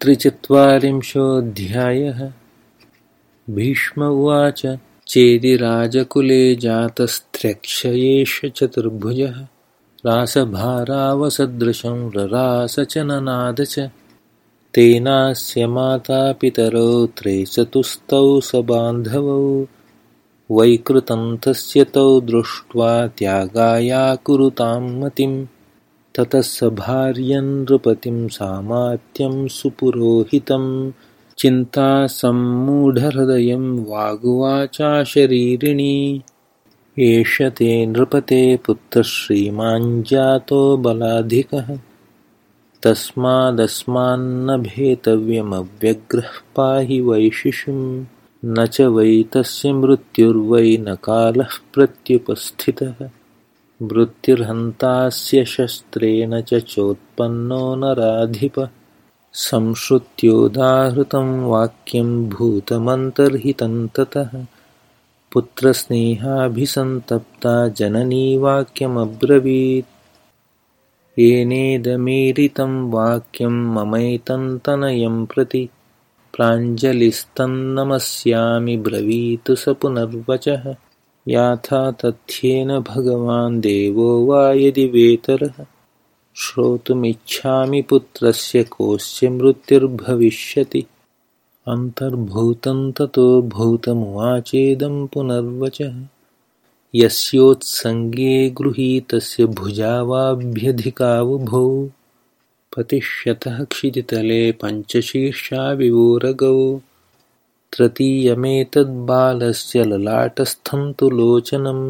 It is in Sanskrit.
त्रिचत्वारिंशोऽध्यायः। भीष्म उवाच चेदि राजकुले जातस्त्र्यक्षयेष चतुर्भुजः। रासभारावसदृशं ररासचननाद च तेनास्य मातापितरौ त्रैचतुस्तौ सबान्धवौ। वैकृतं तस्य तौ दृष्ट्वा त्यागायाकुरुतां मतिम् ततः स भार्यनृपतिं सामात्यं सुपुरोहितं। चिन्तासम्मूढहृदयं वागुवाचा शरीरिणी। एष ते नृपते पुत्रश्रीमाञ्जातो बलाधिकः। तस्मादस्मान्न भेतव्यमव्यग्रः पाहि वैशिषिं न च वै तस्य मृत्युर्वै न कालः प्रत्युपस्थितः मृत्युर्हन्तास्य शस्त्रेण च चोत्पन्नो नराधिपः। संश्रुत्योदाहृतं वाक्यं भूतमन्तर्हितं ततः। पुत्रस्नेहाभिसन्तप्ता जननी वाक्यमब्रवीत्। येनेदमीरितं वाक्यं ममैतन्तनयं प्रति। प्राञ्जलिस्तन्नमस्यामि ब्रवीतु स पुनर्वचः याथा तथ्येन भगवान् देवो वा यदि वेतरः? श्रोतुमिच्छामि पुत्रस्य कोऽस्य मृत्युर्भविष्यति। अन्तर्भूतं ततो भूतमुवाचेदं पुनर्वचः। यस्योत्सङ्गे गृहीतस्य भुजावाभ्यधिकावुभौ। पतिष्यतः क्षितितले पञ्चशीर्षाविवोरगौ तृतीयमेतद्बालस्य ललाटस्थं तु लोचनं